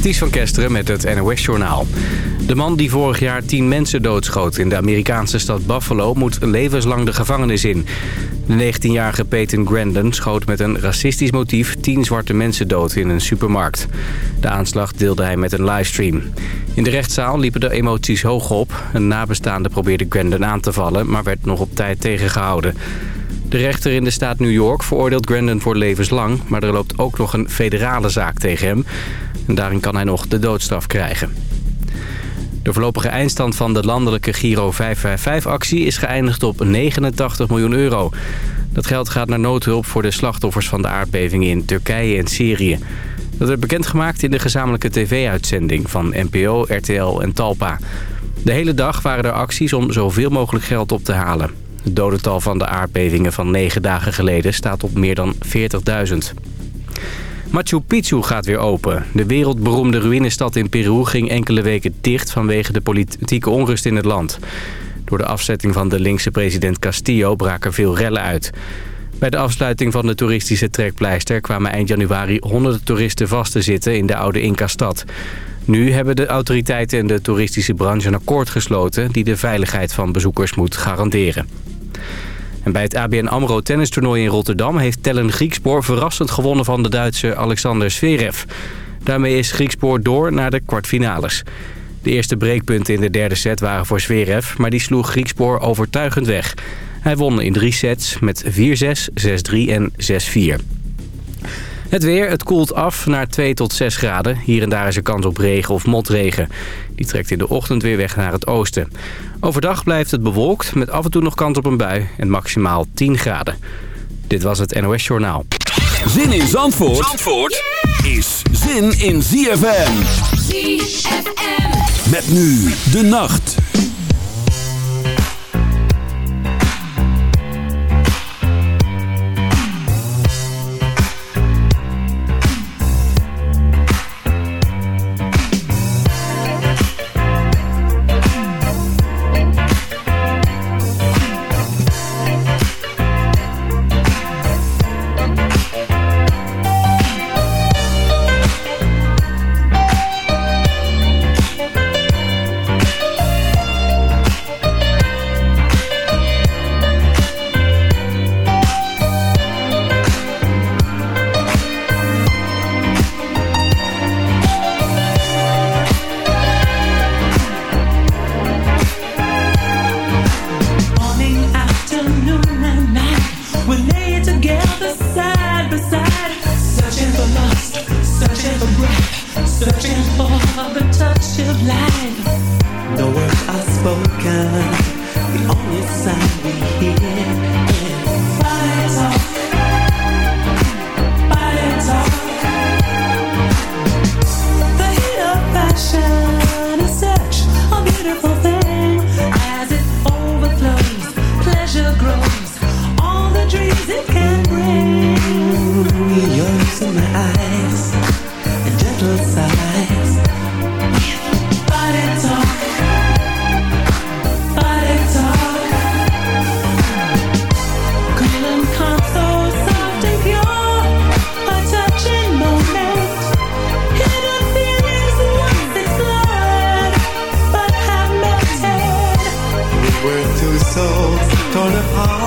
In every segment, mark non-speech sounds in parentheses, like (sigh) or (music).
Ties van Kesteren met het NOS-journaal. De man die vorig jaar tien mensen doodschoot in de Amerikaanse stad Buffalo... moet levenslang de gevangenis in. De 19-jarige Peyton Grandin schoot met een racistisch motief... tien zwarte mensen dood in een supermarkt. De aanslag deelde hij met een livestream. In de rechtszaal liepen de emoties hoog op. Een nabestaande probeerde Grandin aan te vallen... maar werd nog op tijd tegengehouden. De rechter in de staat New York veroordeelt Grandin voor levenslang... maar er loopt ook nog een federale zaak tegen hem... En daarin kan hij nog de doodstraf krijgen. De voorlopige eindstand van de landelijke Giro 555-actie is geëindigd op 89 miljoen euro. Dat geld gaat naar noodhulp voor de slachtoffers van de aardbevingen in Turkije en Syrië. Dat werd bekendgemaakt in de gezamenlijke tv-uitzending van NPO, RTL en Talpa. De hele dag waren er acties om zoveel mogelijk geld op te halen. Het dodental van de aardbevingen van negen dagen geleden staat op meer dan 40.000. Machu Picchu gaat weer open. De wereldberoemde ruïnestad in Peru ging enkele weken dicht vanwege de politieke onrust in het land. Door de afzetting van de linkse president Castillo braken veel rellen uit. Bij de afsluiting van de toeristische trekpleister kwamen eind januari honderden toeristen vast te zitten in de oude Inca-stad. Nu hebben de autoriteiten en de toeristische branche een akkoord gesloten die de veiligheid van bezoekers moet garanderen. En bij het ABN AMRO tennistoernooi in Rotterdam... heeft Tellen Griekspoor verrassend gewonnen van de Duitse Alexander Zverev. Daarmee is Griekspoor door naar de kwartfinales. De eerste breekpunten in de derde set waren voor Zverev... maar die sloeg Griekspoor overtuigend weg. Hij won in drie sets met 4-6, 6-3 en 6-4. Het weer, het koelt af naar 2 tot 6 graden. Hier en daar is er kans op regen of motregen. Die trekt in de ochtend weer weg naar het oosten. Overdag blijft het bewolkt met af en toe nog kans op een bui en maximaal 10 graden. Dit was het NOS Journaal. Zin in Zandvoort, Zandvoort is zin in ZFM. ZFM. Met nu de nacht. victoire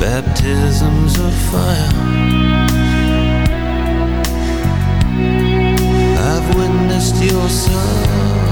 baptisms of fire. I've witnessed your suffering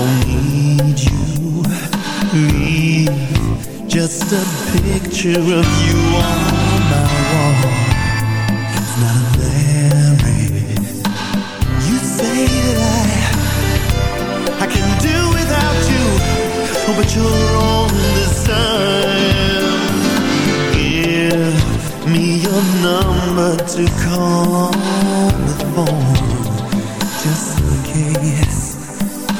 don't need you, need just a picture of you on my wall. It's not glaring. You say that I I can do without you, but you're on the sun. Give me your number to call on the phone.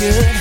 can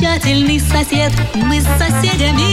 замечательный сосед. Мы с соседями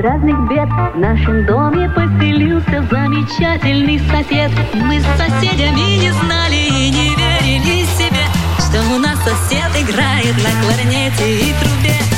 разных бед. В нашем доме поселился замечательный сосед. Мы с соседями не знали и не верили себе Что у нас сосед играет на кларнете и трубе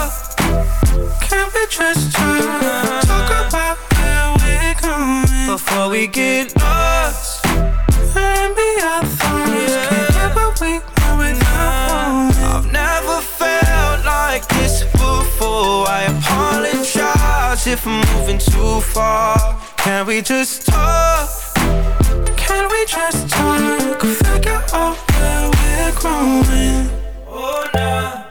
Can we just talk? About where we're going Before we get lost And be our thoughts yeah. Can't get what we want without I've never felt like this before I apologize if I'm moving too far Can we just talk? Can we just talk? Figure out where we're growing Oh, nah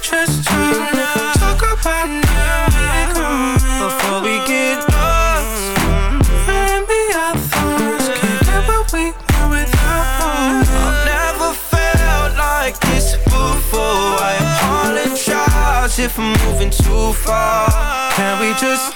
just talk? About now before we get lost. Can't get what we without I've never felt like this before. I apologize if I'm moving too far. Can we just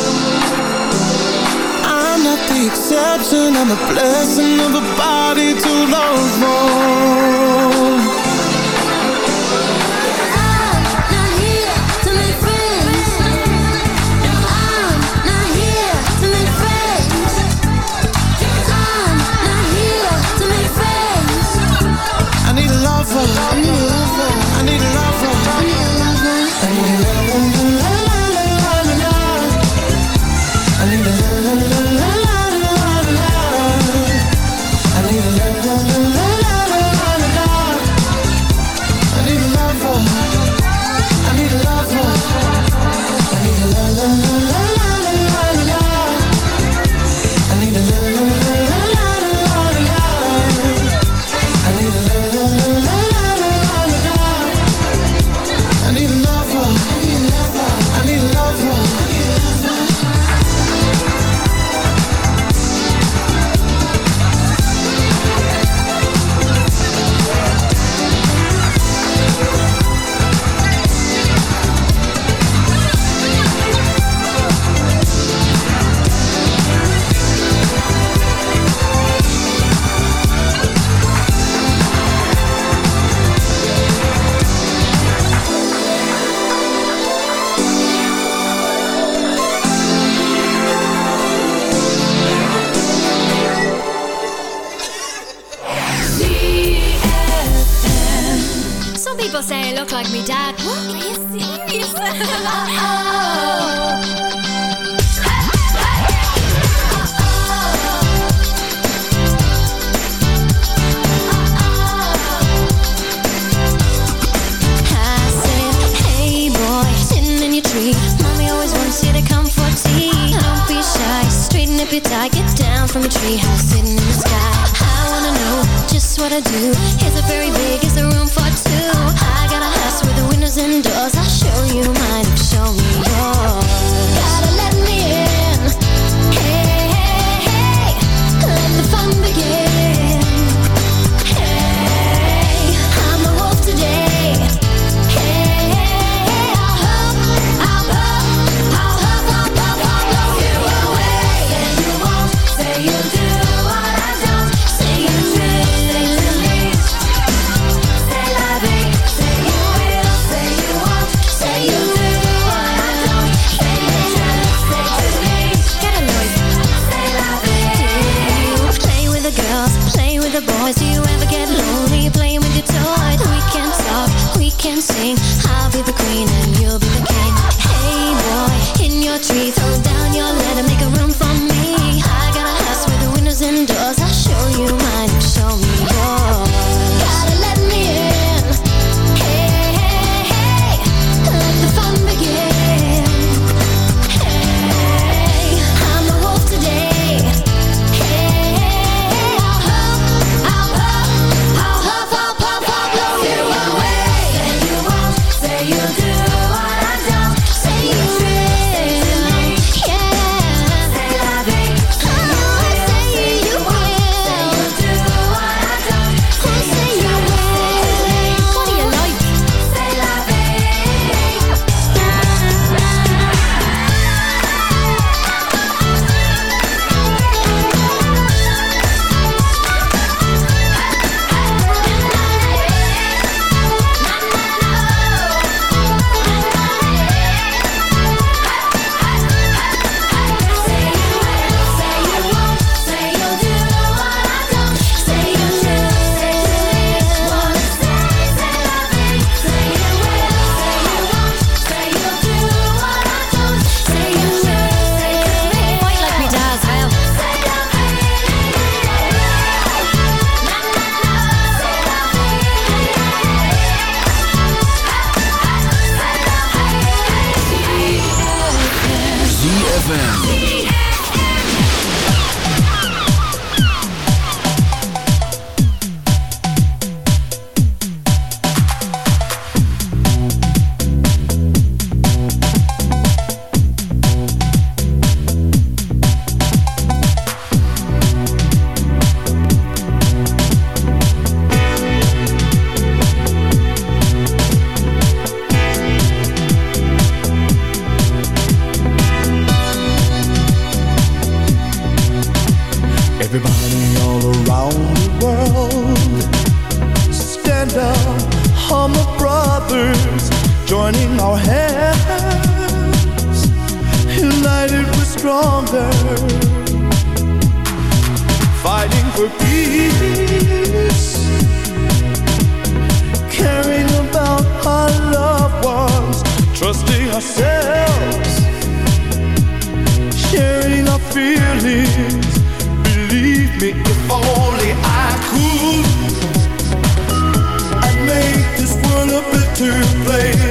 The exception, I'm a blessing of a body to love more. look like me dad. What? Are you serious? (laughs) oh. get down from a treehouse sitting in the sky. I wanna know just what I do. Is it very big? Is there room for two? Doors. I'll show you mine, show me yours. For peace. Caring about our loved ones. Trusting ourselves. Sharing our feelings. Believe me, if only I could. I'd make this world a better place.